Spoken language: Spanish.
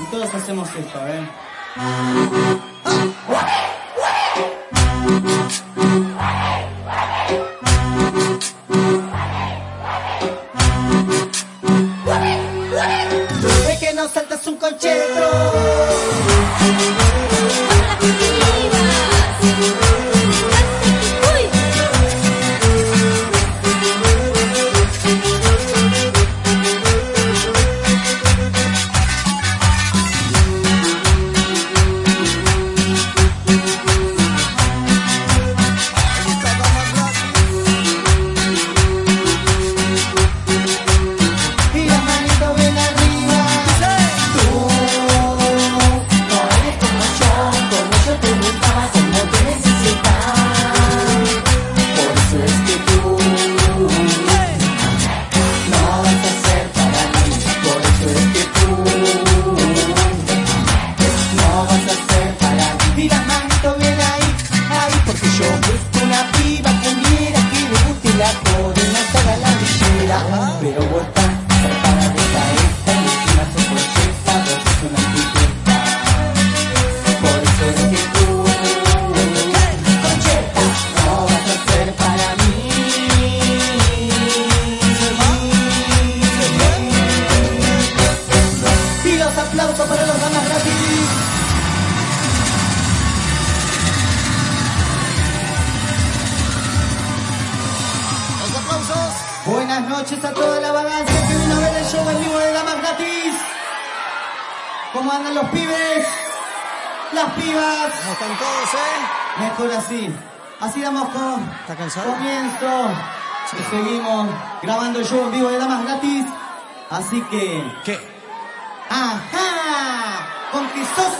Y todos hacemos esto, ¿eh? Es que no saltas un concheto. Buenas noches a toda la vagancia que vino a ver el show en vivo de Damas Gratis. ¿Cómo andan los pibes? Las pibas. ¿Cómo están todos, eh? Mejor así. Así damos con ¿Está cansado? comienzo. Y seguimos grabando el show en vivo de Damas Gratis. Así que, ¿Qué? ajá, con que sos